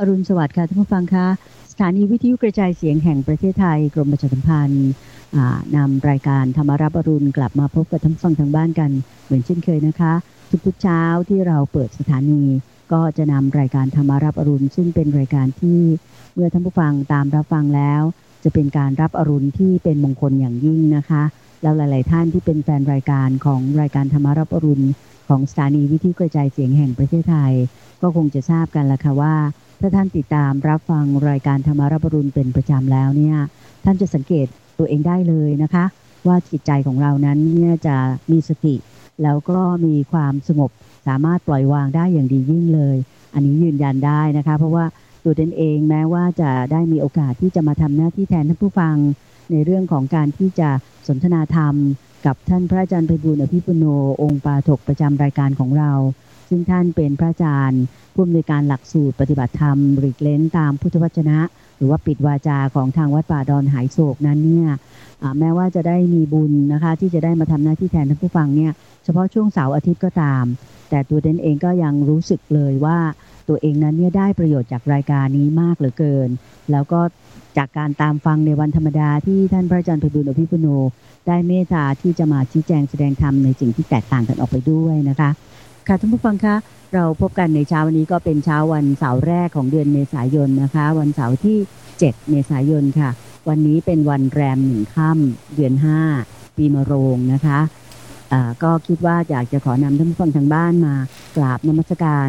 อรุณสวัสดิ์ค่ะท่านผู้ฟังคะสถานีวิทยุกระจายเสียงแห่งประเทศไทย กรมประชาสัมพันธ์นำรายการธรรมารับอรุณกลับมาพบกับท่านฟังทางบ้านกัน เหมือนเช่นเคยนะคะ ทุกๆเช้าที่เราเปิดสถานี ก็จะนำรายการธรรมารับอรุณ ซึ่งเป็นรายการที่เมื่อท่านผู้ฟังตามรับฟังแล้ว จะเป็นการรับอรุณที่เป็นมงคลอย่างยิ่งนะคะ แล้วหลาย ๆ ท่านที่เป็นแฟนรายการของรายการธรรมารับอรุณ ของสถานีวิทยุกระจายเสียงแห่งประเทศไทย ก็คงจะทราบกันละค่ะว่า ถ้าท่านติดตามรับฟังรายการธรรมารับรุณเป็นประจำแล้วเนี่ย ท่านจะสังเกตตัวเองได้เลยนะคะ ว่าจิตใจของเรานั้นเนี่ยจะมีสติ แล้วก็มีความสงบสามารถปล่อยวางได้อย่างดียิ่งเลย อันนี้ยืนยันได้นะคะ เพราะว่าตัวตนเองแม้ว่าจะได้มีโอกาสที่จะมาทำหน้าที่แทนท่านผู้ฟัง ในเรื่องของการที่จะสนทนาธรรม กับท่านพระอาจารย์ไพบุญอภิปุโนองค์ปาถกประจำรายการของเรา ซึ่งท่านเป็นพระอาจารย์ผู้อำนวยการหลักสูตรปฏิบัติธรรมริกเลนตามพุทธวจนะ หรือว่าปิดวาจาของทางวัดป่าดอนหายโศกนั้นเนี่ยแม้ว่าจะได้มีบุญนะคะ ที่จะได้มาทำหน้าที่แทนท่านผู้ฟังเนี่ยเฉพาะช่วงเสาร์อาทิตย์ก็ตาม แต่ตัวเดนเองก็ยังรู้สึกเลยว่าตัวเองนั้นเนี่ยได้ประโยชน์จากรายการนี้มากเหลือเกิน แล้วก็ จากการตามฟังในวันธรรมดาที่ท่านพระอาจารย์พบุญอภิปุโน ได้เมตตาที่จะมาชี้แจงแสดงธรรมในสิ่งที่แตกต่างกันออกไปด้วยนะคะ ค่ะท่านผู้ฟังคะเราพบกันในเช้าวันนี้ก็เป็นเช้าวันเสาร์แรกของเดือนเมษายนนะคะ วันเสาร์ที่ 7 เมษายนค่ะ วันนี้เป็นวันแรมหนึ่งค่ำเดือน 5 ปีมะโรงนะคะะก็คิดว่าอยากจะขอนำท่านผู้ฟังทางบ้านมากราบนมัสการ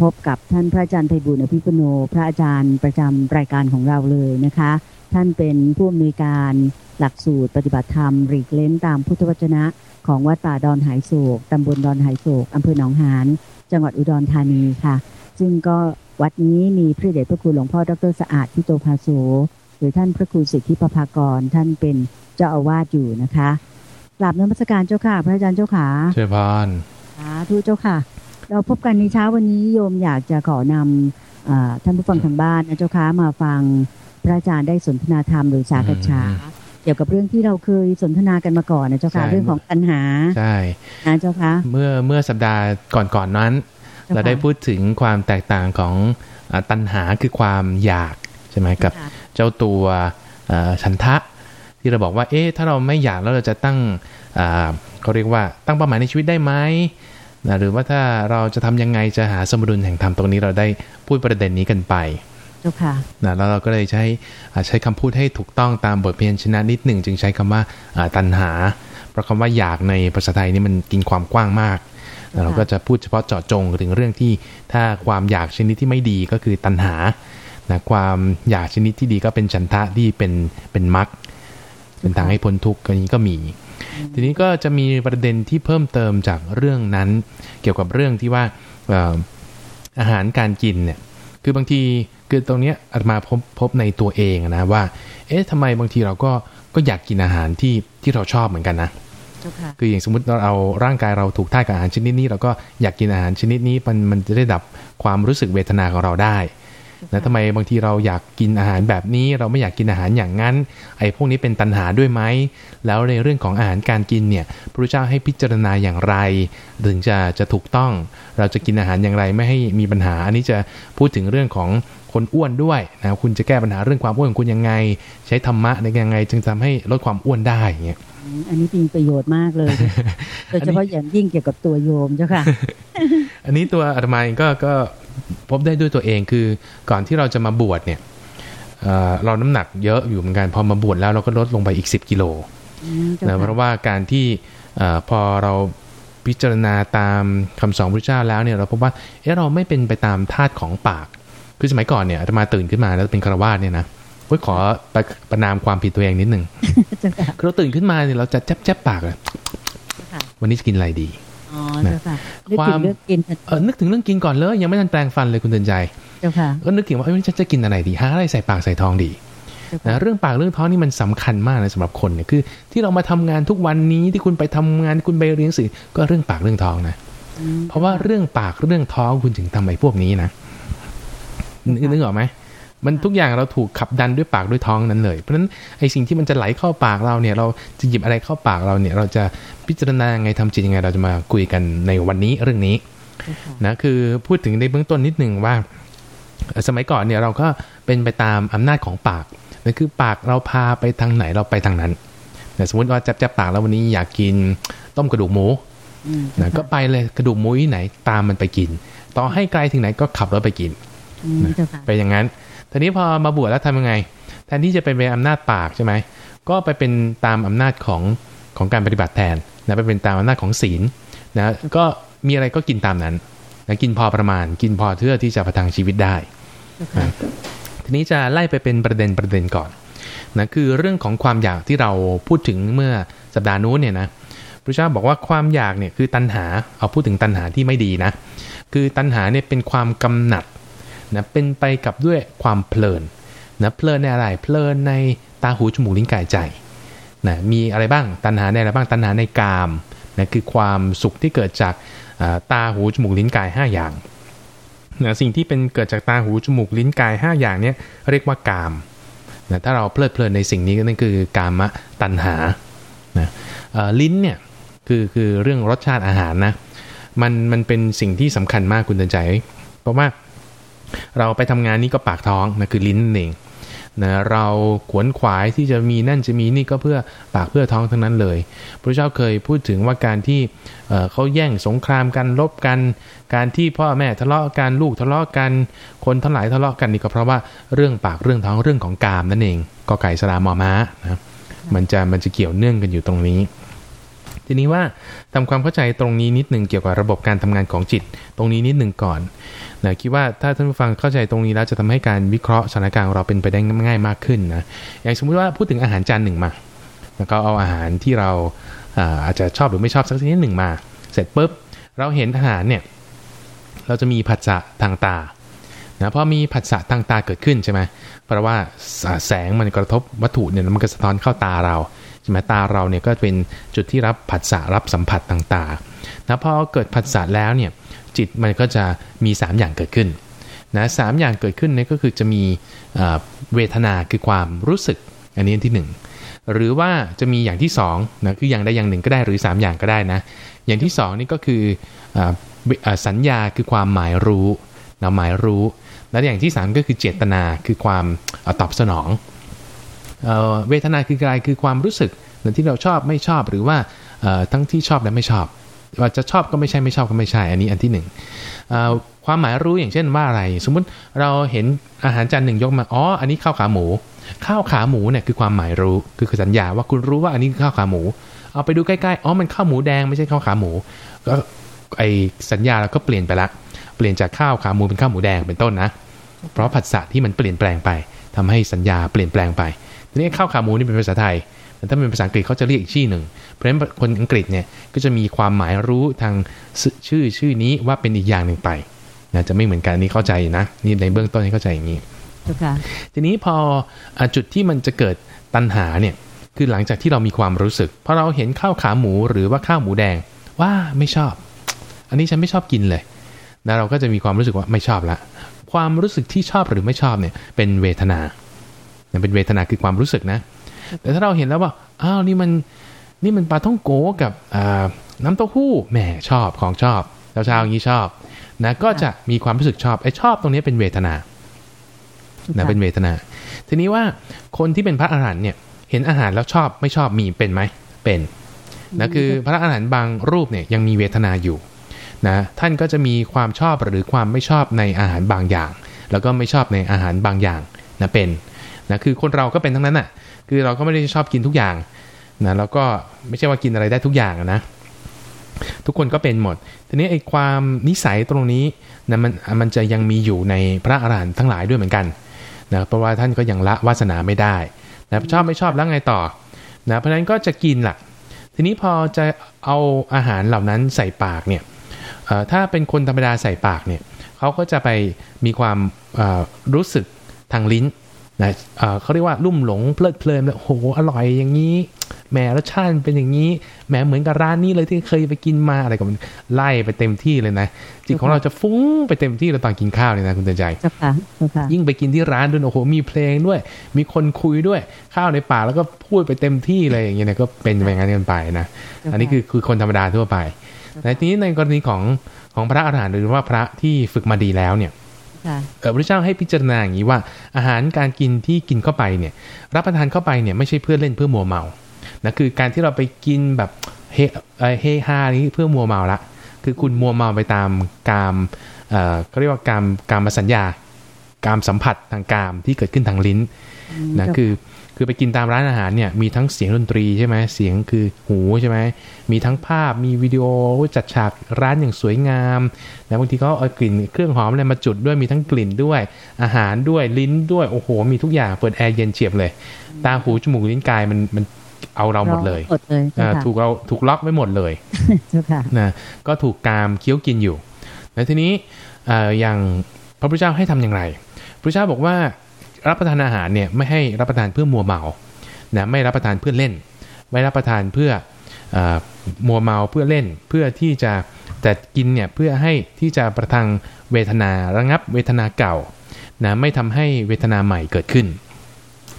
พบกับท่านพระอาจารย์ไพบุญอภิปุโน พระอาจารย์ประจำรายการของเราเลยนะคะ ท่านเป็นผู้อำนวยการหลักสูตรปฏิบัติธรรมรีกเล้นตามพุทธวจนะ ของวัดป่าดอนหายโศกตำบลดอนหายโศกอำเภอหนองหานจังหวัดอุดรธานีค่ะ ซึ่งก็วัดนี้มีพระเดชพระคุณหลวงพ่อดรสะอาดทิโตภาโสหรือท่านพระครูสิทธิปภากรท่านเป็นเจ้าอาวาสอยู่นะคะกราบนมัสการเจ้าค่ะ พระอาจารย์เจ้าขาเชิญพานสาธุเจ้าค่ะ เราพบกันในเช้าวันนี้โยมอยากจะขอนำท่านผู้ฟังทางบ้านนะเจ้าค่ะมาฟังพระอาจารย์ได้สนทนาธรรมหรือสากฉาเกี่ยวกับเรื่องที่เราเคยสนทนากันมาก่อนนะเจ้าค่ะเรื่องของปัญหาใช่นะเจ้าค่ะเมื่อเมื่อสัปดาห์ก่อนๆนนั้น เราได้พูดถึงความแตกต่างของตัณหาคือความอยากใช่ไหมกับเจ้าตัวฉันทะ ที่เราบอกว่าเอ๊ะถ้าเราไม่อยากแล้วเราจะตั้งเขาเรียกว่าตั้งเป้าหมายในชีวิตได้ไหม นะหรือว่าถ้าเราจะทำยังไงจะหาสมดุลแห่งธรรมตรงนี้เราได้พูดประเด็นนี้กันไปจ้าค่ะนะแล้วเราก็เลยใช้ใช้คำพูดให้ถูกต้องตามบทเพียนชนะนิดหนึ่ง จึงใช้คำว่าตัณหา เพราะคำว่าอยากในภาษาไทยนี่มันกินความกว้างมากเราก็จะพูดเฉพาะเจาะจงถึงเรื่องที่ถ้าความอยากชนิดที่ไม่ดีก็คือตัณหานะความอยากชนิดที่ดีก็เป็นฉันทะที่เป็นเป็นมรรคเป็นทางให้พ้นทุกข์นี้ก็มี ทีนี้ก็จะมีประเด็นที่เพิ่มเติมจากเรื่องนั้น เกี่ยวกับเรื่องที่ว่าอาหารการกินเนี่ย คือบางทีคือตรงนี้อาตมาพบพบในตัวเองนะว่า เอ๊ะทำไมบางทีเราก็ก็อยากกินอาหารที่ที่เราชอบเหมือนกันนะคืออย่างสมมติเราเอาร่างกายเราถูกท่ากับอาหารชนิดนี้ เราก็อยากกินอาหารชนิดนี้มันมันจะได้ดับความรู้สึกเวทนาของเราได้ นะทำไมบางทีเราอยากกินอาหารแบบนี้ เราไม่อยากกินอาหารอย่างนั้น ไอ้พวกนี้เป็นตัณหาด้วยไหม แล้วในเรื่องของอาหารการกินเนี่ย พระเจ้าให้พิจารณาอย่างไร ถึงจะจะถูกต้อง เราจะกินอาหารอย่างไรไม่ให้มีปัญหา อันนี้จะพูดถึงเรื่องของคนอ้วนด้วยนะคุณจะแก้ปัญหาเรื่องความอ้วนของคุณยังไง ใช้ธรรมะในยังไง จึงทำให้ลดความอ้วนได้เงี้ยอันนี้เป็นประโยชน์มากเลยโดยเฉพาะอย่างยิ่งเกี่ยวกับตัวโยมเจ้าค่ะ อันนี้ตัวอาตมาเองก็ก็ พบได้ด้วยตัวเองคือก่อนที่เราจะมาบวชเนี่ยเราน้ำหนักเยอะอยู่เหมือนกันพอมาบวชแล้วเราก็ลดลงไปอีก 10 กิโลนะเพราะว่าการที่พอเราพิจารณาตามคำสอนพระเจ้าแล้วเนี่ยเราพบว่าเออเราไม่เป็นไปตามธาตุของปาก คือสมัยก่อนเนี่ยอาตมาตื่นขึ้นมาแล้วเป็นคารวาสเนี่ยนะเฮ้ยขอประประนามความผิดตัวเองนิดหนึ่งคือเราตื่นขึ้นมาเนี่ยเราจะแจ๊บแจ๊บปากเลยวันนี้จะกินอะไรดี อ๋อเจ้าค่ะความเออนึกถึงเรื่องกินก่อนเลย ยังไม่ทันแปลงฟันเลยคุณเตือนใจเจ้าค่ะก็นึกถึงว่าเอ้ยฉันจะกินอะไรดีหาอะไรใส่ปากใส่ท้องดีนะเรื่องปากเรื่องท้องนี่มันสำคัญมากเลยสำหรับคนเนี่ยคือ ที่เรามาทำงานทุกวันนี้ที่คุณไปทำงานคุณไปเรียนสื่อก็เรื่องปากเรื่องท้องนะเพราะว่าเรื่องปากเรื่องท้องคุณถึงทำไอ้พวกนี้นะนึกออกไหม มันทุกอย่างเราถูกขับดันด้วยปากด้วยท้องนั้นเลย เพราะฉะนั้นไอ้สิ่งที่มันจะไหลเข้าปากเราเนี่ย เราจะหยิบอะไรเข้าปากเราเนี่ย เราจะพิจารณาไงทำจิตยังไง เราจะมาคุยกันในวันนี้เรื่องนี้นะคือพูดถึงในเบื้องต้นนิดหนึ่งว่า สมัยก่อนเนี่ยเราก็เป็นไปตามอำนาจของปากนั่นคือปากเราพาไปทางไหนเราไปทางนั้นแต่สมมติว่าจับจับปากแล้ววันนี้อยากกินต้มกระดูกหมูนะก็ไปเลยกระดูกหมูที่ไหนตามมันไปกิน ต่อให้ไกลถึงไหนก็ขับรถไปกิน ไปอย่างนั้น ทีนี้พอมาบวชแล้วทำยังไง แทนที่จะเป็นไปอำนาจปากใช่ไหมก็ไปเป็นตามอำนาจของของการปฏิบัติแทนนะไปเป็นตามอำนาจของศีลนะก็มีอะไรก็กินตามนั้นนะกินพอประมาณ กินพอเพื่อที่จะประทังชีวิตได้ทีนี้จะไล่ไปเป็นประเด็นประเด็นก่อนนะคือเรื่องของความอยากที่เราพูดถึงเมื่อสัปดาห์นู้นเนี่ยนะพระเจ้าบอกว่าความอยากเนี่ยคือตัณหาเอาพูดถึงตัณหาที่ไม่ดีนะ คือตัณหาเนี่ยเป็นความกำหนัด นะเป็นไปกับด้วยความเพลินนะเพลินในอะไรเพลินในตาหูจมูกลิ้นกายใจนะมีอะไรบ้างตัณหาในอะไรบ้างตัณหาในกามนะคือความสุขที่เกิดจากตาหูจมูกลิ้นกาย 5 อย่างนะสิ่งที่เป็นเกิดจากตาหูจมูกลิ้นกาย 5 อย่างนี้เรียกว่ากามนะถ้าเราเพลิดเพลินในสิ่งนี้ก็นั่นคือกามะตัณหานะลิ้นเนี่ยคือคือเรื่องรสชาติอาหารนะมันมันเป็นสิ่งที่สำคัญมากคุณเตือนใจ เพราะว่า เราไปทำงานนี่ก็ปากท้องนะคือลิ้นเองนะเราขวนขวายที่จะมีนั่นจะมีนี่ก็เพื่อปากเพื่อท้องทั้งนั้นเลย พระเจ้าเคยพูดถึงว่าการที่เขาแย่งสงครามกันลบกัน การที่พ่อแม่ทะเลาะกันลูกทะเลาะกัน คนทั้งหลายทะเลาะกันนี่ก็เพราะว่าเรื่องปากเรื่องท้องเรื่องของกามนั่นเองก็ไก่สลามอม้านะมันจะมันจะเกี่ยวเนื่องกันอยู่ตรงนี้ ทีนี้ว่าทำความเข้าใจตรงนี้นิดหนึ่งเกี่ยวกับระบบการทำงานของจิต ตรงนี้นิดหนึ่งก่อนนะคิดว่าถ้าท่านผู้ฟังเข้าใจตรงนี้แล้วจะทำให้การวิเคราะห์สถานการณ์ของเราเป็นไปได้ง่ายมากขึ้นนะอย่างสมมุติว่าพูดถึงอาหารจานหนึ่งมา แล้วก็เอาอาหารที่เราอาจจะชอบหรือไม่ชอบสักชนิดหนึ่งมา เสร็จปุ๊บเราเห็นอาหารเนี่ยเราจะมีผัสสะทางตานะพอมีผัสสะทางตาเกิดขึ้นใช่ไหมเพราะว่าแสงมันกระทบวัตถุเนี่ยมันก็สะท้อนเข้าตาเรา ช่ไหมตาเราเนี่ยก็เป็นจุดที่รับผัสสะรับสัมผัสต่างๆนะพอเกิดผัสสะแล้วเนี่ยจิตมันก็จะมี 3 อย่างเกิดขึ้นนะสอย่างเกิดขึ้นนี่ก็คือจะมีเวทนาคือความรู้สึกอันนี้ที่ 1 หรือว่าจะมีอย่างที่2นะคืออย่างใดอย่างหนึ่งก็ได้หรือ 3 อย่างก็ได้นะอย่างที่2นี่ก็คืออสัญญาคือความหมายรู้นะหมายรู้ แล้วอย่างที่ 3 ก็คือเจตนาคือความตอบสนอง เวทนาคืออะไรคือความรู้สึกที่เราชอบไม่ชอบหรือว่าทั้งที่ชอบและไม่ชอบว่าจะชอบก็ไม่ใช่ไม่ชอบก็ไม่ใช่ อันนี้อันที่หนึ่งความหมายรู้อย่างเช่นว่าอะไร สมมุติเราเห็นอาหารจานหนึ่งยกมาอ๋ออันนี้ข้าวขาหมู ข้าวขาหมูเนี่ยคือความหมายรู้คือสัญญาว่าคุณรู้ว่าอันนี้คือข้าวขาหมู เอาไปดูใกล้ๆอ๋อมันข้าวหมูแดงไม่ใช่ข้าวขาหมูก็ไอสัญญาเราก็เปลี่ยนไปละเปลี่ยนจากข้าวขาหมูเป็นข้าวหมูแดงเป็นต้นนะ เพราะผัสสะที่มันเปลี่ยนแปลงไปทำให้สัญญาเปลี่ยนแปลงไป ทีนี้ข้าวขาหมูนี่เป็นภาษาไทย แต่ถ้าเป็นภาษาอังกฤษเขาจะเรียกอีกชื่อหนึ่ง เพราะฉะนั้นคนอังกฤษเนี่ยก็จะมีความหมายรู้ทางชื่อชื่อนี้ว่าเป็นอีกอย่างหนึ่งไปนะจะไม่เหมือนกันนี้เข้าใจนะนี่ในเบื้องต้นให้เข้าใจอย่างนี้ทีนี้พอจุดที่มันจะเกิดตัณหาเนี่ยคือหลังจากที่เรามีความรู้สึกพอเราเห็นข้าวขาหมูหรือว่าข้าวหมูแดงว่าไม่ชอบ อันนี้ฉันไม่ชอบกินเลยนะเราก็จะมีความรู้สึกว่าไม่ชอบละความรู้สึกที่ชอบหรือไม่ชอบเนี่ยเป็นเวทนา เป็นเวทนาคือความรู้สึกนะ แต่ถ้าเราเห็นแล้วว่าอ้าวนี่มันนี่มันปลาท่องโกกับน้ำเต้าหู้แหมชอบของชอบชาวชาวอย่างนี้ชอบนะก็จะมีความรู้สึกชอบไอ้ชอบตรงนี้เป็นเวทนานะเป็นเวทนา ทีนี้ว่าคนที่เป็นพระอาหารหันต์เนี่ยเห็นอาหารแล้วชอบไม่ชอบมีเป็นไหมเป็นนะคือพระอาหารหันต์บางรูปเนี่ยยังมีเวทนาอยู่นะท่านก็จะมีความชอบหรือความไม่ชอบในอาหารบางอย่าง แล้วก็ไม่ชอบในอาหารบางอย่างนะเป็น นะคือคนเราก็เป็นทั้งนั้นน่ะ คือเราก็ไม่ได้ชอบกินทุกอย่างนะแล้วก็ไม่ใช่ว่ากินอะไรได้ทุกอย่างนะ ทุกคนก็เป็นหมด ทีนี้ไอ้ความนิสัยตรงนี้นะมันมันจะยังมีอยู่ในพระอรหันต์ทั้งหลายด้วยเหมือนกันนะเพราะว่าท่านก็ยังละวาสนาไม่ได้นะชอบไม่ชอบแล้วไงต่อนะเพราะฉะนั้นก็จะกินละ่ะ ทีนี้พอจะเอาอาหารเหล่านั้นใส่ปากเนี่ยถ้าเป็นคนธรรมดาใส่ปากเนี่ยเขาก็จะไปมีความรู้สึกทางลิ้น นะเขาเรียกว่าลุ่มหลงเพลิดเพลินเลยโอ้โหอร่อยอย่างนี้แหมรสชาติเป็นอย่างนี้แหมเหมือนกับร้านนี้เลยที่เคยไปกินมาอะไรก็มันไล่ไปเต็มที่เลยนะจิตของเราจะฟุ้งไปเต็มที่เลยตอนกินข้าวเลยนะคุณเตือนใจยิ่งไปกินที่ร้านด้วยโอ้โหมีเพลงด้วย มีคนคุยด้วยข้าวในป่าแล้วก็พูดไปเต็มที่เลยอย่างเงี้ยก็เป็นอย่างนั้นกันไปนะอันนี้คือคือคนธรรมดาทั่วไปแต่ทีนี้ในกรณีของของพระอาหารหันต์หรือว่าพระที่ฝึกมาดีแล้วเนี่ยค่ะเออ พระเจ้าให้พิจารณาอย่างนี้ว่า อาหารการกินที่กินเข้าไปเนี่ย รับประทานเข้าไปเนี่ยไม่ใช่เพื่อเล่นเพื่อมัวเมานะคือการที่เราไปกินแบบเฮเอ่อเฮฮานี้เพื่อมัวเมาละคือคุณมัวเมาไปตามกามเอ่อเขาเรียกว่ากามกามสัญญากามสัมผัสทางกามที่เกิดขึ้นทางลิ้น นะคือคือไปกินตามร้านอาหารเนี่ยมีทั้งเสียงดนตรีใช่ไหมเสียงคือหูใช่ไหมมีทั้งภาพมีวิดีโอจัดฉากร้านอย่างสวยงามแล้วบางทีเขาเอากลิ่นเครื่องหอมอะไรมาจุดด้วยมีทั้งกลิ่นด้วย อาหารด้วยลิ้นด้วยโอ้โห มีทุกอย่างเปิดแอร์เย็นเฉียบเลย ตาหูจมูกลิ้นกายมันมันเอาเราหมดเลยหมดเลยเจ้าอ่าค่ะถูกเราถูกล็อกไว้หมดเลยเจ้าค่ะนะก็ถูกกามเคี้ยวกินอยู่ แล้วทีนี้เอ่ออย่างพระพุทธเจ้าให้ทำอย่างไรพระพุทธเจ้าบอกว่า รับประทานอาหารเนี่ยไม่ให้รับประทานเพื่อมัวเมานะไม่รับประทานเพื่อเล่น ไม่รับประทานเพื่ออมัวเมาเพื่อเล่น เพื่อที่จะแต่กินเนี่ยเพื่อให้ที่จะประทังเวทนาระงับเวทนาเก่านะไม่ทำให้เวทนาใหม่เกิดขึ้น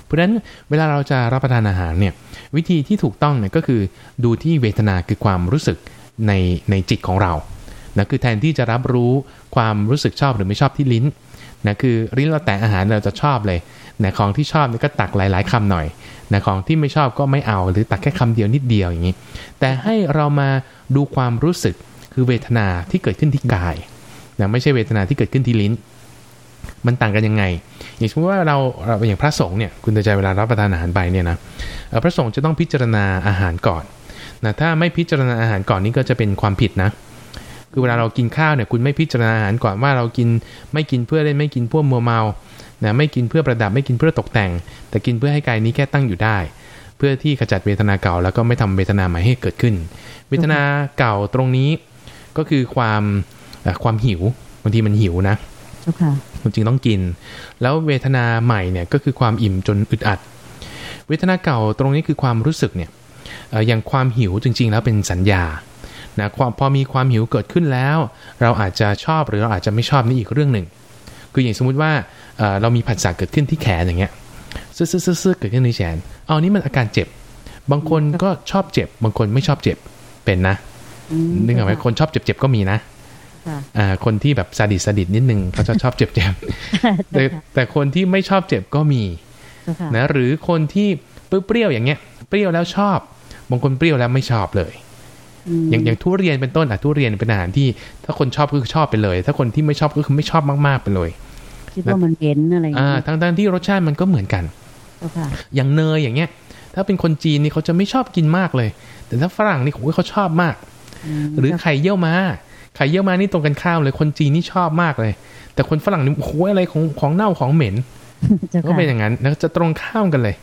เพราะฉะนั้นเวลาเราจะรับประทานอาหารเนี่ยวิธีที่ถูกต้องเนี่ยก็คือดูที่เวทนาคือความรู้สึกในในจิตของเรานะคือแทนที่จะรับรู้ความรู้สึกชอบหรือไม่ชอบที่ลิ้น นะคือลิ้นเราแตะอาหารเราจะชอบเลยนะของที่ชอบเนี่ยก็ตักหลาย ๆคำหน่อยนะของที่ไม่ชอบก็ไม่เอาหรือตักแค่คำเดียวนิดเดียวอย่างนี้ แต่ให้เรามาดูความรู้สึกคือเวทนาที่เกิดขึ้นที่กายนะไม่ใช่เวทนาที่เกิดขึ้นที่ลิ้น มันต่างกันยังไง อย่างเช่นว่าเราเราอย่างพระสงฆ์เนี่ยคุณตือนใจเวลารับประทานอาหารไปเนี่ยนะพระสงฆ์จะต้องพิจารณาอาหารก่อนนะถ้าไม่พิจารณาอาหารก่อนนี่ก็จะเป็นความผิดนะ คือเวลาเรากินข้าวเนี่ยคุณไม่พิจารณาอาหารก่อนว่าเรากินไม่กินเพื่อเล่นไม่กินเพื่อมัวเมานะไม่กินเพื่อประดับไม่กินเพื่อตกแต่ง แต่กินเพื่อให้กายนี้แค่ตั้งอยู่ได้ เพื่อที่ขจัดเวทนาเก่า แล้วก็ไม่ทำเวทนาใหม่ให้เกิดขึ้น เวทนาเก่าตรงนี้ก็คือความเอ่อความหิวบางทีมันหิวนะเจ้าค่ะมันจึงต้องกิน แล้วเวทนาใหม่เนี่ยก็คือความอิ่มจนอึดอัด เวทนาเก่าตรงนี้คือความรู้สึกเนี่ยเอ่ออย่างความหิวจริง ๆ แล้วเป็นสัญญา นะความพอมีความหิวเกิดขึ้นแล้ว เราอาจจะชอบหรือเราอาจจะไม่ชอบนี่อีกเรื่องหนึ่ง คืออย่างสมมุติว่าเอ่อเรามีผัสสะเกิดขึ้นที่แขนอย่างเงี้ยซึซึซึซึเกิดขึ้นในแขนเอานี่มันอาการเจ็บ บางคนก็ชอบเจ็บ บางคนไม่ชอบเจ็บเป็นนะอืมนึกออกไหมคนชอบเจ็บๆก็มีนะค่ะอ่าคนที่แบบซาดิสซาดิสนิดนึงเขาจะชอบเจ็บๆแต่แต่คนที่ไม่ชอบเจ็บก็มีเจ้าค่ะนะหรือคนที่เปรี้ยวๆอย่างเงี้ย เปรี้ยวแล้วชอบ บางคนเปรี้ยวแล้วไม่ชอบเลยม อย่างอย่างทุเรียนเป็นต้นอะทุเรียนเป็นอาหารที่ ถ้าคนชอบก็คือชอบไปเลย ถ้าคนที่ไม่ชอบก็คือไม่ชอบมากๆไปเลยคิดว่ามันเหม็นอะไรอย่างอ่าเงี้ยทั้งทั้งๆที่รสชาติมันก็เหมือนกันเจ้าค่ะอย่างเนยอย่างเงี้ย ถ้าเป็นคนจีนนี่เขาจะไม่ชอบกินมากเลย แต่ถ้าฝรั่งนี่โอ้ยเขาชอบมากมหรือไข่เยี่ยวม้าไข่เยี่ยวม้านี่ตรงกันข้ามเลย คนจีนนี่ชอบมากเลย แต่คนฝรั่งนี่โอ้โหอะไรของของเน่าของเหม็นเจ้าก็ค่ะเป็นอย่างนั้นแล้วจะตรงข้ามกันเลย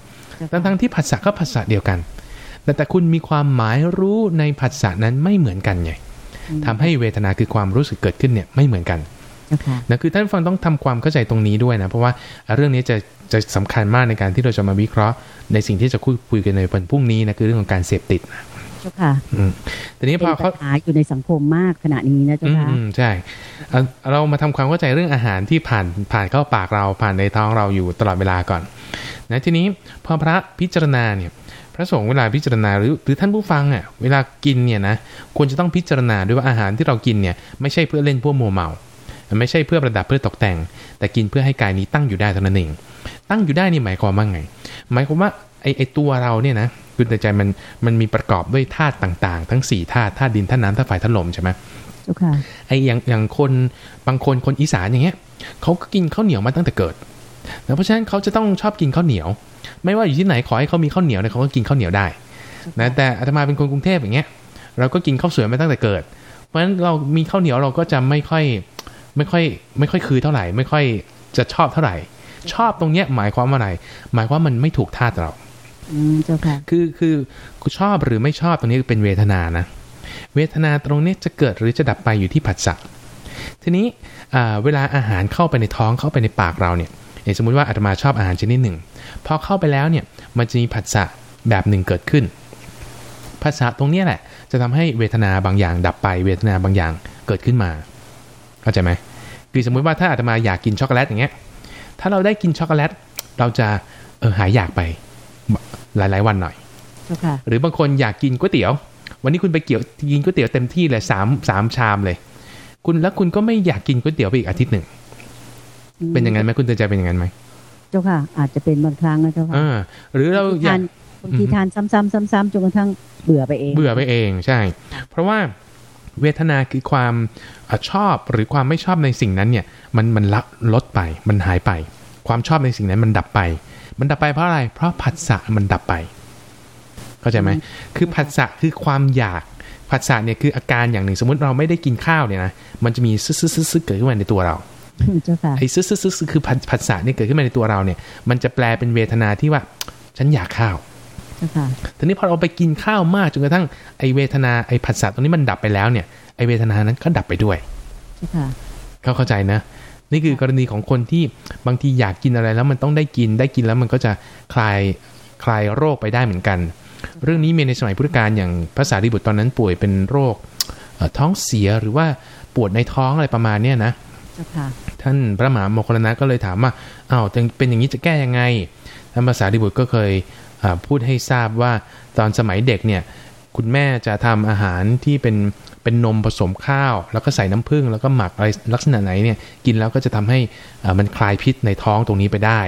เจ้าทั้งค่ะทั้งๆที่ผัสสะก็ผัสสะเดียวกัน แต่แต่คุณมีความหมายรู้ในผัสสะนั้นไม่เหมือนกันไงทำให้เวทนาคือความรู้สึกเกิดขึ้นเนี่ยไม่เหมือนกันเจ้าค่ะนะคือท่านฟังต้องทำความเข้าใจตรงนี้ด้วยนะเพราะว่าเรื่องนี้จะจะสำคัญมากในการที่เราจะมาวิเคราะห์ ในสิ่งที่จะคุยคุยกันในวันพรุ่งนี้นะคือเรื่องของการเสพติดนะเจ้าค่ะอืมทีนี้เป็พนอเขาปัญหาอยู่ในสังคมมากขณะนี้นะเจ้าอืมค่ะอืมใช่เอาเรามาทำความเข้าใจเรื่องอาหารที่ผ่านผ่านเข้าปากเราผ่านในท้องเราอยู่ตลอดเวลาก่อน นะทีนี้พอพระพิจารณาเนี่ย พระสงฆ์เวลาพิจารณาหรือหรือท่านผู้ฟังอะเวลากินเนี่ยนะควรจะต้องพิจารณาด้วยว่าอาหารที่เรากินเนี่ยไม่ใช่เพื่อเล่นเพื่อมัวเมา ไม่ใช่เพื่อประดับเพื่อตกแต่ง แต่กินเพื่อให้กายนี้ตั้งอยู่ได้เท่านั้นเองตั้งอยู่ได้นี่หมายความว่าไง หมายความว่าไอ้ไอ้ตัวเราเนี่ยนะคุณแต่ใจมันมันมีประกอบด้วยธาตุต่างๆ ทั้งสี่ธาตุธาตุดินธาตุน้ำธาตุไฟธาตุลมใช่ไหมเจ้าค่ะไอ้อย่างอย่างคนบางคนคนอีสานอย่างเงี้ยเขาก็กินข้าวเหนียวมาตั้งแต่เกิดนะเพราะฉะนั้นเขาจะต้องชอบกินข้าวเหนียว ไม่ว่าอยู่ที่ไหนขอให้เขามีข้าวเหนียวเนี่ยเขาก็กินข้าวเหนียวได้นะแต่อาตมาเป็นคนกรุงเทพอย่างเงี้ย เราก็กินข้าวสวยมาตั้งแต่เกิด เพราะฉะนั้นเรามีข้าวเหนียวเราก็จะไม่ค่อยไม่ค่อยไม่ค่อยคือเท่าไหร่ ไม่ค่อยจะชอบเท่าไหร่ ชอบตรงเนี้ยหมายความว่าอะไร หมายความว่ามันไม่ถูกธาตุเราอืมเจ้าค่ะคือคือชอบหรือไม่ชอบตรงนี้เป็นเวทนานะ เวทนาตรงนี้จะเกิดหรือจะดับไปอยู่ที่ผัสสะทีนี้อ่าเวลาอาหารเข้าไปในท้องเข้าไปในปากเราเนี่ย อย่างสมมุติว่าอาตมาชอบอาหารชนิดหนึ่งพอเข้าไปแล้วเนี่ยมันจะมีผัสสะแบบหนึ่งเกิดขึ้นผัสสะตรงเนี้ยแหละ จะทำให้เวทนาบางอย่างดับไปเวทนาบางอย่างเกิดขึ้นมาเข้าใจไหมคือสมมุติว่าถ้าอาตมาอยากกินช็อกโกแลตอย่างเงี้ยถ้าเราได้กินช็อกโกแลตเราจะเออหายอยากไปหลาย ๆ วันหน่อยเจ้าค่ะหรือบางคนอยากกินก๋วยเตี๋ยว วันนี้คุณไปเกี่ยวกินก๋วยเตี๋ยวเต็มที่เลยสามสามชามเลย คุณแล้วคุณก็ไม่อยากกินก๋วยเตี๋ยวไปอีกอาทิตย์หนึ่ง เป็นอย่างนั้นไหมคุณเตือนใจเป็นอย่างนั้นไหมเจ้าค่ะ อาจจะเป็นบางครั้งนะเจ้าค่ะอ่าหรือเราอยาทากนบางทีทานซ้ำๆซ้ำๆจนกระทั่งเบื่อไปเอง เบื่อไปเองใช่ เพราะว่าเวทนาคือความอะชอบหรือความไม่ชอบในสิ่งนั้นเนี่ย มันมันละลดไป มันหายไป ความชอบในสิ่งนั้นมันดับไป มันดับไปเพราะอะไร เพราะผัสสะมันดับไป เข้าใจไหมคือผัสสะคือความอยากผัสสะเนี่ยคืออาการอย่างหนึ่ง สมมติเราไม่ได้กินข้าวเนี่ยนะมันจะมีซึซึซึซึเกิดขึ้นมาในตัวเราเจ้าค่ะ ไอ้ซึซึซึซึคือผัสผัสสะเนี่ยเกิดขึ้นมาในตัวเราเนี่ย มันจะแปลเป็นเวทนาที่ว่า ฉันอยากข้าวเจ้าค่ะทีนี้พอเราไปกินข้าวมากจนกระทั่งไอเวทนาไอผัสสะตรงนี้มันดับไปแล้วเนี่ยไอเวทนานั้นก็ดับไปด้วยเจ้าค่ะเขาเข้าใจนะ นี่คือกรณีของคนที่บางทีอยากกินอะไรแล้วมันต้องได้กินได้กินแล้วมันก็จะคลายคลายโรคไปได้เหมือนกัน เรื่องนี้มีในสมัยพุทธกาลอย่างพระสารีบุตรตอนนั้นป่วยเป็นโรคเอ่อท้องเสียหรือว่าปวดในท้องอะไรประมาณเนี้ยนะเจ้าค่ะ ท่านพระมหาโมคคลลานะก็เลยถามว่าอ้าวเป็นอย่างนี้จะแก้ยังไงท่านภาษาดิบุตรก็เคยอ่าพูดให้ทราบว่าตอนสมัยเด็กเนี่ยคุณแม่จะทำอาหารที่เป็นเป็นนมผสมข้าว แล้วก็ใส่น้ำผึ้งแล้วก็หมักอะไรลักษณะไหนเนี่ยกินแล้วก็จะทำให้อ่ามันคลายพิษในท้องตรงนี้ไปได้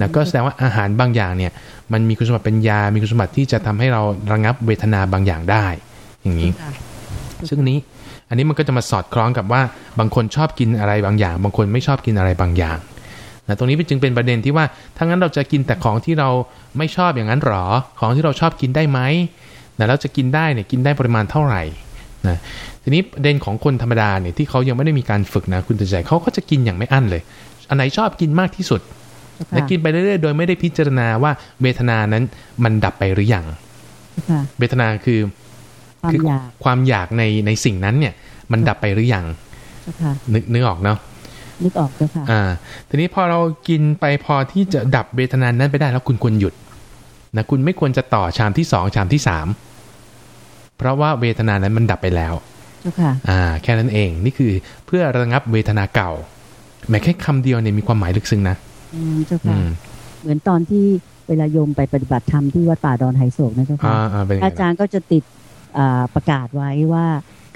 นะก็แสดงว่าอาหารบางอย่างเนี่ยมันมีคุณสมบัติเป็นยา มีคุณสมบัติที่จะทำให้เราระงับเวทนาบางอย่างได้ อย่างนี้ค่ะซึ่งอันนี้ อันนี้มันก็จะมาสอดคล้องกับว่าบางคนชอบกินอะไรบางอย่าง บางคนไม่ชอบกินอะไรบางอย่างนะตรงนี้จึงเป็นประเด็นที่ว่าถ้างั้นเราจะกินแต่ของที่เราไม่ชอบอย่างนั้นหรอ ของที่เราชอบกินได้ไหมนะแล้วจะกินได้เนี่ยกินได้ปริมาณเท่าไหร่นะทีนี้ประเด็นของคนธรรมดาเนี่ยที่เขายังไม่ได้มีการฝึกนะคุณตื่นใจเขาก็จะกินอย่างไม่อั้นเลย อันไหนชอบกินมากที่สุดเจ้าและค่ะกินไปเรื่อยๆโดยไม่ได้พิจารณาว่าเวทนานั้นมันดับไปหรือยังเจ้าค่ะเวทนาคือ ความคืออยากความอยากในในสิ่งนั้นเนี่ย มันดับไปหรือยังเจ้าค่ะนึกนึกออกเนาะนึกออกเจ้าค่ะอ่า ทีนี้พอเรากินไปพอที่จะดับเวทนานั้นไปได้แล้วคุณควรหยุดนะคุณไม่ควรจะต่อชามที่สองชามที่สามเพราะว่าเวทนานั้นมันดับไปแล้วเจ้าค่ะ อ่า แค่นั้นเองนี่คือเพื่อระงับเวทนาเก่าแม้แค่คำเดียวเนี่ยมีความหมายลึกซึ้งนะอืมเจ้าอืค่ะมเหมือนตอนที่เวลาโยมไปปฏิบัติธรรมที่วัดป่าดอนไหโศกนะเจ้าค่ะอ่าอ่าเป็นยังไงอาจารย์ก็จะติดอ่า ประกาศไว้ว่า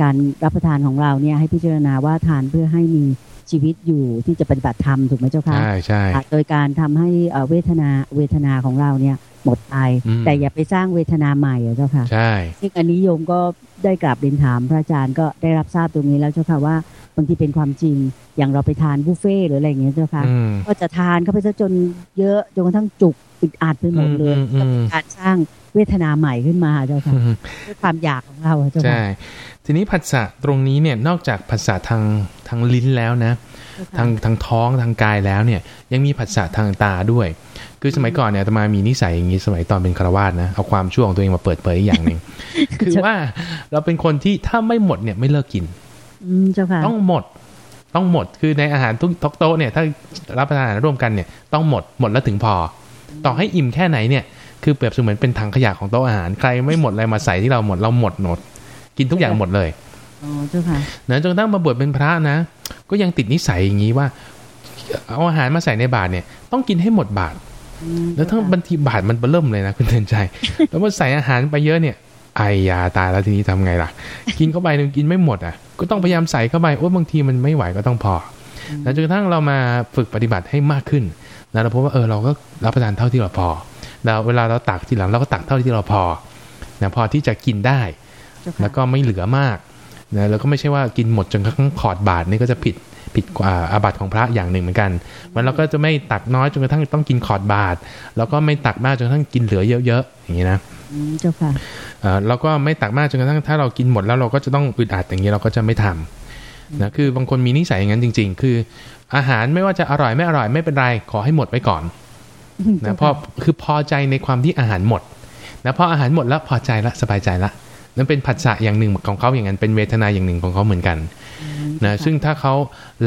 การรับประทานของเราเนี่ยให้พิจารณาว่าทานเพื่อให้มีชีวิตอยู่ที่จะปฏิบัติธรรมถูกไหมเจ้าค่ะใช่ใช่อะโดยการทำให้เอ่อเวทนาเวทนาของเราเนี่ยหมดไปอืมแต่อย่าไปสร้างเวทนาใหม่อะเจ้าค่ะใช่ซึ่งอันนี้โยมก็ได้กราบเรียนถามพระอาจารย์ก็ได้รับทราบตรงนี้แล้วเจ้าค่ะว่าบางทีเป็นความจริงอย่างเราไปทานบุฟเฟ่ต์หรืออะไรอย่างเงี้ยเจ้าค่ะอืมก็จะทานเข้าไปซะจนเยอะจนกระทั่งจุกอึดอัดไปหมดเลยอืมอืมอืมการสร้าง เวทนาใหม่ขึ้นมาเจ้าค่ะอืมด้วยความอยากของเราอะเจ้าใช่ค่ะทีนี้ผัสสะตรงนี้เนี่ยนอกจากผัสสะทางทางลิ้นแล้วนะ ทางทางท้องทางกายแล้วเนี่ย ยังมีผัสสะทางตาด้วย คือสมัยก่อนเนี่ยอาตมามีนิสัยอย่างนี้สมัยตอนเป็นคารวาสนะเอาความชั่วของตัวเองมาเปิดเผยอีกอย่างหนึ่งคือว่าเราเป็นคนที่ถ้าไม่หมดเนี่ยไม่เลิกกินอืมเจ้าค่ะต้องหมดต้องหมดคือในอาหารทุกทุกโต๊ะเนี่ยถ้ารับประทานอาหารร่วมกันเนี่ยต้องหมดหมดแล้วถึงพอ ต่อให้อิ่มแค่ไหนเนี่ย คือเปรียบเสมือนเป็นถังขยะของโต๊ะอาหาร ใครไม่หมดอะไรมาใส่ที่เราหมดเราหมดหมดกินทุกอย่างหมดเลยอ๋อเจ้าค่ะนะจนกระทั่งมาบวชเป็นพระนะ ก็ยังติดนิสัยอย่างนี้ว่า เอาอาหารมาใส่ในบาตรเนี่ย ต้องกินให้หมดบาตรอืมแล้วทั้งเจ้าค่ะบางทีบาตรมันเบิ่มเลยนะคุณเตือนใจ แล้วมันใส่อาหารไปเยอะเนี่ยไอยาตายแล้วทีนี้ทำไงล่ะ กินเข้าไปเนี่ยกินไม่หมดอะ ก็ต้องพยายามใส่เข้าไปโอ้บางทีมันไม่ไหวก็ต้องพออแล้วจนกระทั่งเรามาฝึกปฏิบัติให้มากขึ้นนะเราพบว่าเออเราก็รับประทานเท่าที่เราพอ แล้วเวลาเราตักทีหลังเราก็ตักเท่าที่เราพอนะพอที่จะกินได้เจ้าค่ะแล้วก็ไม่เหลือมากนะแล้วก็ไม่ใช่ว่ากินหมดจนกระทั่งขอดบาทนี่ก็จะผิดผิดกว่าอาบัติของพระอย่างหนึ่งเหมือนกันมันเราก็จะไม่ตักน้อยจนกระทั่งต้องกินขอดบาท แล้วก็ไม่ตักมากจนกระทั่งกินเหลือเยอะๆอย่างนี้นะอืมเจ้าค่ะเอ่อแล้วก็ไม่ตักมากจนกระทั่งถ้าเรากินหมดแล้วเราก็จะต้องอึดอัดอย่างนี้เราก็จะไม่ทำนะคือบางคนมีนิสัยอย่างนั้นจริง ๆ คือ อาหารไม่ว่าจะอร่อยไม่อร่อยไม่เป็นไรขอให้หมดไปก่อน นะเพราะคือพอใจในความที่อาหารหมดนะพออาหารหมดแล้วพอใจละสบายใจละนั่นเป็นผัสสะอย่างหนึ่งของเขาอย่างนั้นเป็นเวทนาอย่างหนึ่งของเขาเหมือนกันนะซึ่งถ้าเขา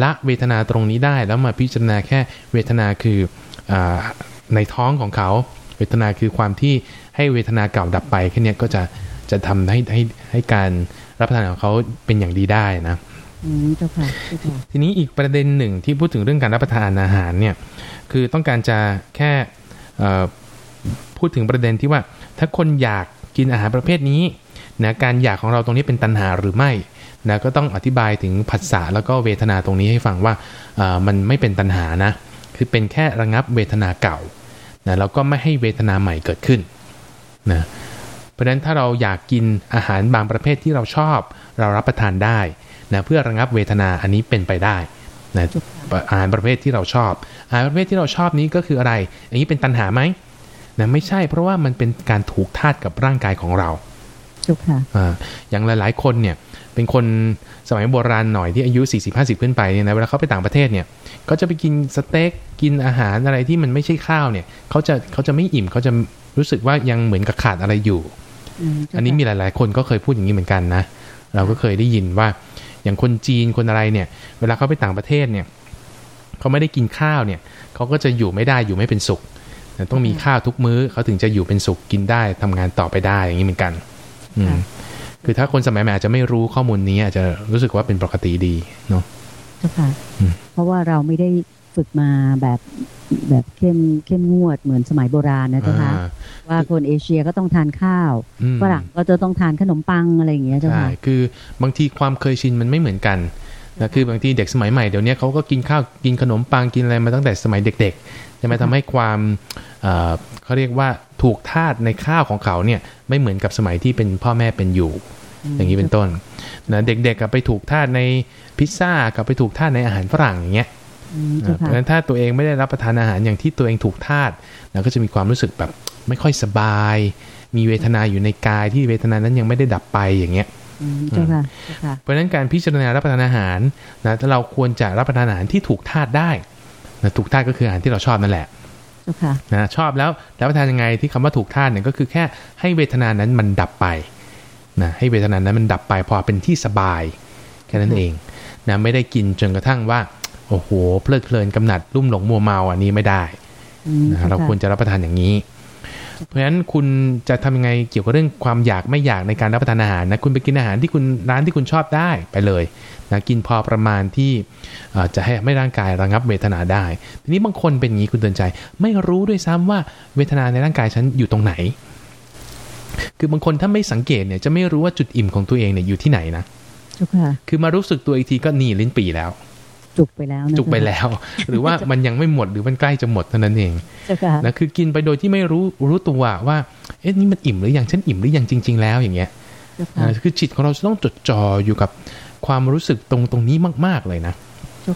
ละเวทนาตรงนี้ได้แล้วมาพิจารณาแค่เวทนาคืออาในท้องของเขา เวทนาคือความที่ให้เวทนาเก่าดับไปแค่เนี้ยก็จะจะทำให้ให้ให้การรับประทานของเขาเป็นอย่างดีได้นะ อืมเจ้าค่ะทีนี้อีกประเด็นหนึ่งที่พูดถึงเรื่องการรับประทานอาหารเนี่ย คือต้องการจะแค่พูดถึงประเด็นที่ว่า ถ้าคนอยากกินอาหารประเภทนี้นะการอยากของเราตรงนี้เป็นตัณหาหรือไม่นะก็ต้องอธิบายถึงผัสสะแล้วก็เวทนาตรงนี้ให้ฟังว่ามันไม่เป็นตัณหานะ คือเป็นแค่ระงับเวทนาเก่านะแล้วก็ไม่ให้เวทนาใหม่เกิดขึ้นนะเพราะฉะนั้นถ้าเราอยากกินอาหารบางประเภทที่เราชอบ เรารับประทานได้ นะเพื่อระงับเวทนาอันนี้เป็นไปได้นะอาหารประเภทที่เราชอบ อาหารประเภทที่เราชอบนี้ก็คืออะไร อันนี้เป็นตัณหาไหมนะไม่ใช่เพราะว่ามันเป็นการถูกทาตกับร่างกายของเราจุกค่ะอย่างหลายๆ คนเนี่ยเป็นคนสมัยโบราณหน่อยที่อายุ 40-50 ขึ้นไปเนี่ยนะเวลาเขาไปต่างประเทศเนี่ยก็จะไปกินสเต็กกินอาหารอะไรที่มันไม่ใช่ข้าวเนี่ยเขาจะเขาจะไม่อิ่มเขาจะรู้สึกว่ายังเหมือนกับขาดอะไรอยู่ อันนี้มีหลาย ๆ คนก็เคยพูดอย่างนี้เหมือนกันนะ เราก็เคยได้ยินว่า อย่างคนจีนคนอะไรเนี่ย เวลาเขาไปต่างประเทศเนี่ยเขาไม่ได้กินข้าวเนี่ยเขาก็จะอยู่ไม่ได้อยู่ไม่เป็นสุข ต้องมีข้าวทุกมื้อเขาถึงจะอยู่เป็นสุขกินได้ทำงานต่อไปได้อย่างนี้เหมือนกัน อืมคือถ้าคนสมัยใหม่อาจจะไม่รู้ข้อมูลนี้อาจจะรู้สึกว่าเป็นปกติดีเนาะค่ะเพราะว่าเราไม่ได้ ฝึกมาแบบแบบเข้มเข้มงวดเหมือนสมัยโบราณนะเจ้าค่ะว่าคนเอเชียก็ต้องทานข้าวฝรั่งก็จะต้องทานขนมปังอะไรอย่างเงี้ยเจ้าค่ะคือบางทีความเคยชินมันไม่เหมือนกันนะคือบางทีเด็กสมัยใหม่เดี๋ยวนี้เขาก็กินข้าวกินขนมปังกินอะไรมาตั้งแต่สมัยเด็กๆจะมาทำให้ความเขาเรียกว่าถูกทาตในข้าวของเขาเนี่ยไม่เหมือนกับสมัยที่เป็นพ่อแม่เป็นอยู่ อย่างนี้เป็นต้นนะเด็กๆกับไปถูกทาตในพิซซ่ากับไปถูกทาตในอาหารฝรั่งอย่างเงี้ย เพราะฉะนั้นถ้าตัวเองไม่ได้รับประทานอาหารอย่างที่ตัวเองถูกทาตเราก็จะมีความรู้สึกแบบไม่ค่อยสบาย มีเวทนาอยู่ในกายที่เวทนานั้นยังไม่ได้ดับไปอย่างเงี้ยเพราะฉะนั้นการพิจารณารับประทานอาหารนะถ้าเราควรจะรับประทานอาหารที่ถูกทาตได้นะถูกทาตก็คืออาหารที่เราชอบนั่นแหละนะชอบแล้วแล้วประทานยังไงที่คำว่าถูกท่าเนี่ยก็คือแค่ให้เวทนานั้นมันดับไปนะให้เวทนานั้นมันดับไปพอเป็นที่สบายแค่นั้นเองนะไม่ได้กินจนกระทั่งว่า โอ้โหเพลิดเพลินกำหนัดรุ่มหลงมัวเมาอันนี้ไม่ได้นะเราควรจะรับประทานอย่างนี้ เพราะฉะนั้นคุณจะทำยังไงเกี่ยวกับเรื่องความอยากไม่อยากในการรับประทานอาหารนะคุณไปกินอาหารที่คุณร้านที่คุณชอบได้ไปเลยนะกินพอประมาณที่จะให้ไม่ร่างกายระงับเวทนาได้ ทีนี้บางคนเป็นอย่างนี้คุณเตือนใจ ไม่รู้ด้วยซ้ำว่าเวทนาในร่างกายฉันอยู่ตรงไหน คือบางคนถ้าไม่สังเกตเนี่ยจะไม่รู้ว่าจุดอิ่มของตัวเองเนี่ยอยู่ที่ไหนนะคือมารู้สึกตัวอีกทีก็นี่ลิ้นปีแล้ว จุกไปแล้วจุกไปแล้ว หรือว่ามันยังไม่หมดหรือมันใกล้จะหมดเท่านั้นเองนะคือกินไปโดยที่ไม่รู้รู้ตัวว่า เอ๊ะนี่มันอิ่มหรือยังฉันอิ่มหรือยังจริง ๆ แล้วอย่างเงี้ยคือจิตของเราจะต้องจดจ่ออยู่กับความรู้สึกตรงตรงนี้มาก ๆเลยนะ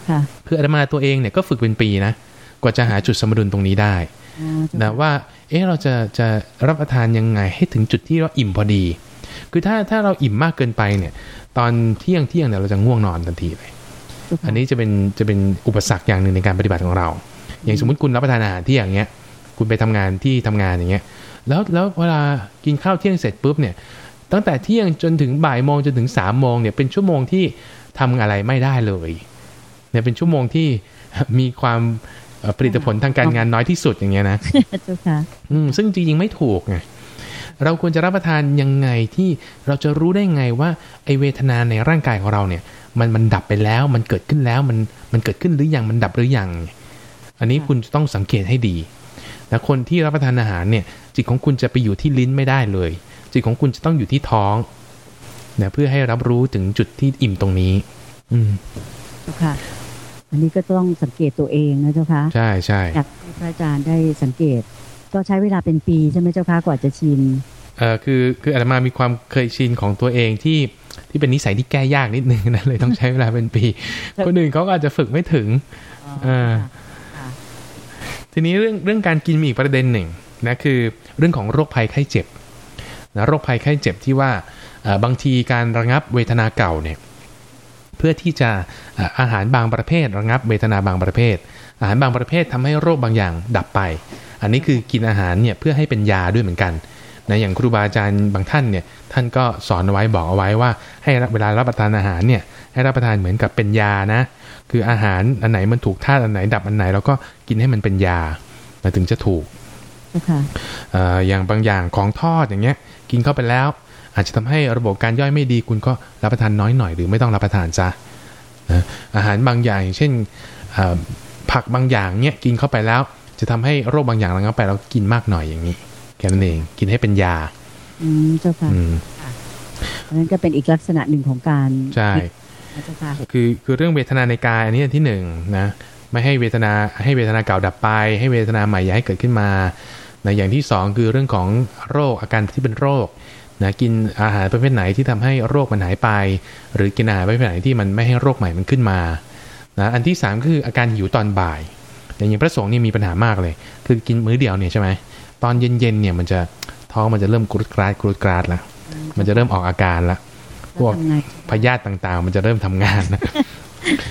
ค่ะคืออาตมาตัวเองเนี่ยก็ฝึกเป็นปีนะกว่าจะหาจุดสมดุลตรงนี้ได้นะว่า เอ๊ะเราจะจะรับประทานยังไงให้ถึงจุดที่เราอิ่มพอดี คือถ้าถ้าเราอิ่มมากเกินไปเนี่ย ตอนเที่ยงเที่ยงเนี่ยเราจะง่วงนอนทันทีเลย อันนี้จะเป็นจะเป็นอุปสรรคอย่างหนึ่งในการปฏิบัติของเรา อย่างสมมติคุณรับประทานอาหารที่อย่างเงี้ย คุณไปทำงานที่ทำงานอย่างเงี้ย แล้วแล้วเวลากินข้าวเที่ยงเสร็จปุ๊บเนี่ย ตั้งแต่เที่ยงจนถึงบ่ายโมงจนถึงสามโมงเนี่ยเป็นชั่วโมงที่ทำอะไรไม่ได้เลยเนี่ยเป็นชั่วโมงที่มีความผลิตผลทางการงานน้อยที่สุดอย่างเงี้ยนะเจ้าค่ะอืมซึ่งจริงๆไม่ถูกไงเราควรจะรับประทานยังไงที่เราจะรู้ได้ไงว่าไอเวทนาในร่างกายของเราเนี่ย มันมันดับไปแล้ว มันเกิดขึ้นแล้วมันมันเกิดขึ้นหรือยังมันดับหรือยังอันนี้คุณจะต้องสังเกตให้ดีแต่คนที่รับประทานอาหารเนี่ย จิตของคุณจะไปอยู่ที่ลิ้นไม่ได้เลย จิตของคุณจะต้องอยู่ที่ท้องนะเพื่อให้รับรู้ถึงจุดที่อิ่มตรงนี้ อืมค่ะ อันนี้ก็ต้องสังเกตตัวเองนะเจ้าคะใช่ใช่จากพระอาจารย์ได้สังเกต ก็ใช้เวลาเป็นปีใช่ไหมเจ้าคะกว่าจะชินเอ่อคือคืออาตมามีความเคยชินของตัวเองที่ ที่เป็นนิสัยที่แก้ยากนิดนึงนะเลยต้องใช้เวลาเป็นปี คนอื่นเขาอาจจะฝึกไม่ถึงอ่าทีนี้เรื่องเรื่องการกินมีอีกประเด็นหนึ่งนะคือเรื่องของโรคภัยไข้เจ็บนะโรคภัยไข้เจ็บที่ว่าบางทีการระงับเวทนาเก่าเนี่ยเพื่อที่จะอาหารบางประเภท ระงับเวทนาบางประเภท อาหารบางประเภททำให้โรคบางอย่างดับไป อันนี้คือกินอาหารเนี่ยเพื่อให้เป็นยาด้วยเหมือนกัน นะอย่างครูบาอาจารย์บางท่านเนี่ยท่านก็สอนเอาไว้บอกเอาไว้ว่า ให้เวลารับประทานอาหารเนี่ยให้รับประทานเหมือนกับเป็นยานะ คืออาหารอันไหนมันถูกธาตุอันไหนดับอันไหนเราก็กินให้มันเป็นยาถึงจะถูกอย่างบางอย่างของทอดอย่างเงี้ย กินเข้าไปแล้ว อาจจะทำให้ระบบการย่อยไม่ดีคุณก็รับประทานน้อยหน่อยหรือไม่ต้องรับประทานจ้ะนะอาหารบางอย่างเช่นผักบางอย่างเนี้ยกินเข้าไปแล้ว จะทำให้โรคบางอย่างระงับไปเรากินมากหน่อยอย่างนี้แค่นั้นเอง กินให้เป็นยา อืมเจ้าค่ะนั่นก็เป็นอีกลักษณะหนึ่งของการใช่นะเจ้าค่ะคือคือเรื่องเวทนาในกายอันนี้อันที่หนึ่งนะไม่ให้เวทนาให้เวทนาเก่าดับไป ให้เวทนาใหม่อย่าให้เกิดขึ้นมานะอย่างที่สองคือเรื่องของโรคอาการที่เป็นโรคนะกินอาหารประเภทไหนที่ทำให้โรคมันหายไป หรือกินอาหารประเภทไหนที่มันไม่ให้โรคใหม่มันขึ้นมานะอันที่สามก็คืออาการหิวตอนบ่ายอย่างอย่างพระสงฆ์นี่มีปัญหามากเลย คือกินมื้อเดียวเนี่ยใช่ไหม ตอนเย็นๆเนี่ยมันจะท้องมันจะเริ่มกรุดกราดกรุดกราดละมันจะเริ่มออกอาการละพวกแล้วทำไงพยาธิต่างๆ มันจะเริ่มทำงานนะ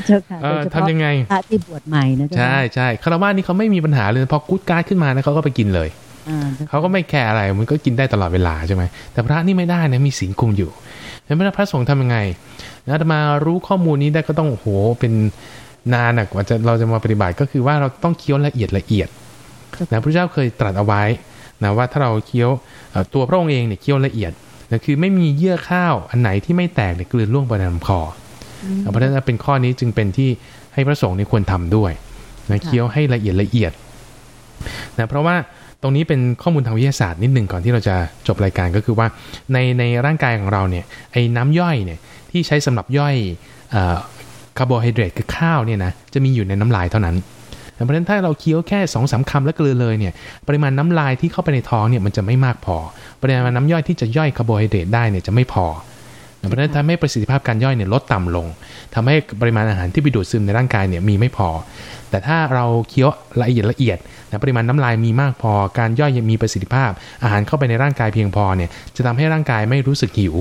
เจ้าค่ะเอโดอยเฉพาะทำยังไงพระที่บวชใหม่นะเจ้าใช่ค่ะใช่คารวะนี่เขาไม่มีปัญหาเลยพอกุดการดขึ้นมานะเขาก็ไปกินเลยอ่จ้ค่ะเขาก็ไม่แคร์อะไรมันก็กินได้ตลอดเวลาใช่ไหมแต่พระนี่ไม่ได้นะมีศีลคุมอยู่เห็นไหมพระสงฆ์ทำยังไงนะอาตมารู้ข้อมูลนี้ได้ก็ต้องโอ้โหเป็นนานอะกว่าจะเราจะมาปฏิบัติก็คือว่าเราต้องเคี้ยวละเอียดละเอียด นะพระเจ้าเคยตรัสเอาไว้นะว่าถ้าเราเคี้ยวเอ่อตัวพระองค์เองเนี่ยเคี้ยวละเอียดนะคือไม่มีเยื่อข้าวอันไหนที่ไม่แตกเนี่ยกลืนล่วงไปในลำคอเพราะฉะนั้นเป็นข้อนี้จึงเป็นที่ให้พระสงฆ์เนี่ยควรทำด้วยนะเคี้ยวให้ละเอียดละเอียดนะเพราะว่าตรงนี้เป็นข้อมูลทางวิทยาศาสตร์นิดหนึ่งก่อนที่เราจะจบรายการก็คือว่าในในร่างกายของเราเนี่ยไอ้น้ำย่อยเนี่ยที่ใช้สำหรับย่อยคาร์โบไฮเดรตคือข้าวเนี่ยนะจะมีอยู่ในน้ำลายเท่านั้น เพราะฉะนั้นถ้าเราเคี้ยวแค่สองสามคำแล้วกลืนเลยเนี่ยปริมาณน้ำลายที่เข้าไปในท้องเนี่ยมันจะไม่มากพอ ปริมาณน้ำย่อยที่จะย่อยคาร์โบไฮเดรตได้เนี่ยจะไม่พอเพราะฉะนั้นทำให้ประสิทธิภาพการย่อยเนี่ยลดต่ำลงทำให้ปริมาณอาหารที่ไปดูดซึมในร่างกายเนี่ยมีไม่พอ แต่ถ้าเราเคี้ยวละเอียดละเอียดนะปริมาณน้ำลายมีมากพอ การย่อยยังมีประสิทธิภาพ อาหารเข้าไปในร่างกายเพียงพอเนี่ยจะทำให้ร่างกายไม่รู้สึกหิว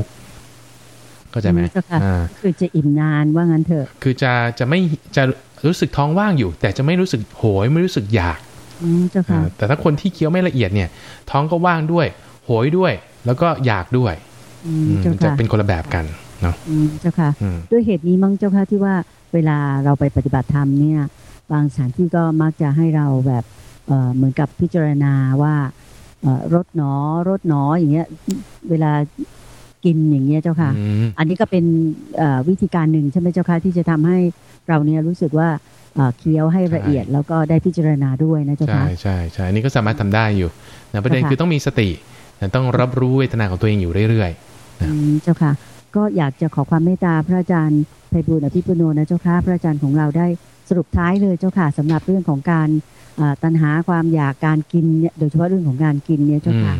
เข้าใจไหมเจ้าค่ะอ่าคือจะอิ่มนานว่างั้นเถอะ คือจะจะไม่จะรู้สึกท้องว่างอยู่ แต่จะไม่รู้สึกโหยไม่รู้สึกอยากอืมเจ้าค่ะอ่าแต่ถ้าคนที่เคี้ยวไม่ละเอียดเนี่ย ท้องก็ว่างด้วย โหยด้วย แล้วก็อยากด้วยอืมอืมเจ้ามันจะค่ะเป็นคนละแบบกันเนาะอืมเจ้าค่ะอืมด้วยเหตุนี้มั้งเจ้าค่ะที่ว่าเวลาเราไปปฏิบัติธรรมเนี่ย บางสถานที่ก็มักจะให้เราแบบเอ่อเหมือนกับพิจารณาว่าเอ่อรถหนอรถหนออย่างเงี้ย เวลากินอย่างเงี้ยเจ้าค่ะอืมอันนี้ก็เป็นเอ่อวิธีการหนึ่งใช่ไหมเจ้าค่ะที่จะทำให้ เราเนี่ยรู้สึกว่าเอ่อเคี้ยวให้ละเอียดแล้วก็ได้พิจารณาด้วยนะเจ้าใช่ค่ะใช่ใช่อันนี้ก็สามารถทำได้อยู่นะประเด็นค่ะคือต้องมีสตินะต้องรับรู้เวทนาของตัวเองอยู่เรื่อยอืมเจ้าค่ะ ก็อยากจะขอความเมตตาพระอาจารย์ไพบูลย์อภิปุโนนะเจ้าค่ะพระอาจารย์ของเราได้สรุปท้ายเลยเจ้าค่ะสำหรับเรื่องของการอ่าตัณหาความอยากการกินเนี่ยโดยเฉพาะเรื่องของการกินเนี่ยๆเจ้าอืมค่ะ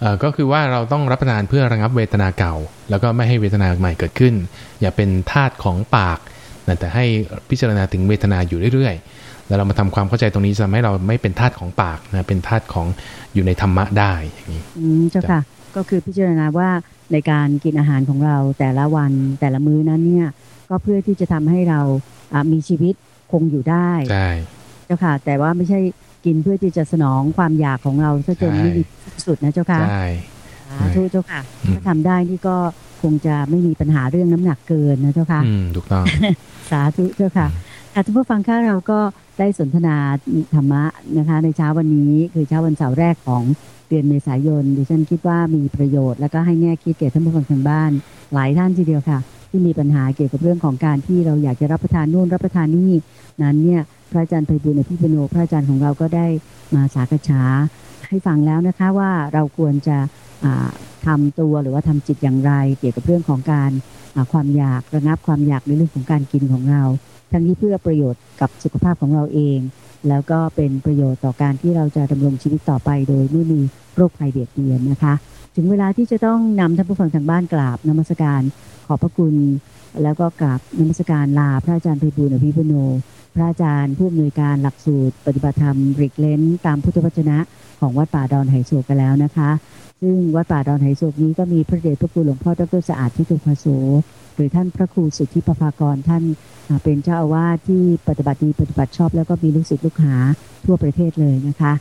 เอ่อก็คือว่าเราต้องรับประทานเพื่อระงับเวทนาเก่า แล้วก็ไม่ให้เวทนาใหม่เกิดขึ้น อย่าเป็นทาตของปาก นะแต่ให้พิจารณาถึงเวทนาอยู่เรื่อยๆ แล้วเรามาทำความเข้าใจตรงนี้จะทำให้เราไม่เป็นทาตของปากนะเป็นทาตของอยู่ในธรรมะได้อย่างนี้อืมเจ้าค่ะก็คือพิจารณาว่าในการกินอาหารของเราแต่ละวันแต่ละมื้อนั้นเนี่ยก็เพื่อที่จะทำให้เราอ่ามีชีวิตคงอยู่ได้ใช่เจ้าค่ะ แต่ว่าไม่ใช่กินเพื่อที่จะสนองความอยากของเราซะจนใช่ไม่มีที่สุดนะเจ้าค่ะใช่สาธุเจ้าค่ะอืมถ้าทำได้นี่ก็ คงจะไม่มีปัญหาเรื่องน้ำหนักเกินนะเจ้าค่ะอืมถูกต้องสาธุเจ้าค่ะค่ะท่านผู้ฟังค่ะเราก็ได้สนทนาธรรมะนะคะ ในเช้าวันนี้คือเช้าวันเสาร์แรกของเดือนเมษายนดิฉันคิดว่ามีประโยชน์ แล้วก็ให้แง่คิดแก่ท่านผู้ฟังทางบ้าน หลายท่านทีเดียวค่ะ ที่มีปัญหาเกี่ยวกับเรื่องของการที่เราอยากจะรับประทานนู่นรับประทานนี่นั้นเนี่ยพระอาจารย์ไพบุญอภิปุโนพระอาจารย์ของเราก็ได้มาสากษา ให้ฟังแล้วนะคะว่าเราควรจะอ่าทำาตัวหรือว่าทำจิตอย่างไร เกี่ยวกับเรื่องของการความอยากระงับความอยากในเรื่องของการกินของเรา ทั้งนี้เพื่อประโยชน์กับสุขภาพของเราเอง แล้วก็เป็นประโยชน์ต่อการที่เราจะดำรงชีวิตต่อไป โดยไม่มีโรคภัยเบียดเบียนนะคะ ถึงเวลาที่จะต้องนำท่านผู้ฟังทางบ้านกราบนมัสการขอบพระคุณ แล้วก็กราบนมัสการลาพระอาจารย์ไพบูลอภิปุโน พระอาจารย์ผู้อำนวยการหลักสูตร ปฏิบัติธรรมริกเลนตามพุทธวจนะของวัดป่าดอนไหโศกกันแล้วนะคะ ซึ่งวัดป่าดอนไหโศกนี้ก็มีพระเดชพระคุณหลวงพ่อดรสะอาดที่ตุภาโสหรือท่านพระครูสุทธิปภากรท่านเป็นเจ้าอาวาสที่ปฏิบัติดีปฏิบัติชอบแล้วก็มีลูกศิษย์ลูกหาทั่วประเทศเลยนะคะ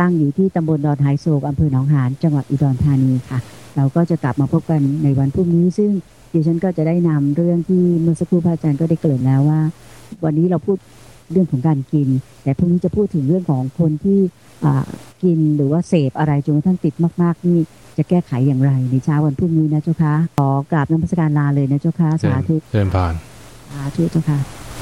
ตั้งอยู่ที่ตำบลดอนไหโศกอำเภอหนองหานจังหวัดอุดรธานีค่ะ เราก็จะกลับมาพบกันในวันพรุ่งนี้ ซึ่งดิฉันก็จะได้นำเรื่องที่เมื่อสักครู่พระอาจารย์ก็ได้เกริ่นแล้วว่า วันนี้เราพูดเรื่องของการกิน แต่พรุ่งนี้จะพูดถึงเรื่องของคนที่อ่ากินหรือว่าเสพอะไรจนกระทั่งติดมากๆนี่จะแก้ไขอย่างไรในเช้าวันพรุ่งนี้นะเจ้าคะขอกราบน้ำพระสการลาเลยนะเจ้าคะเจริสาญธุเจริญพรสาธุเจ้าค่ะ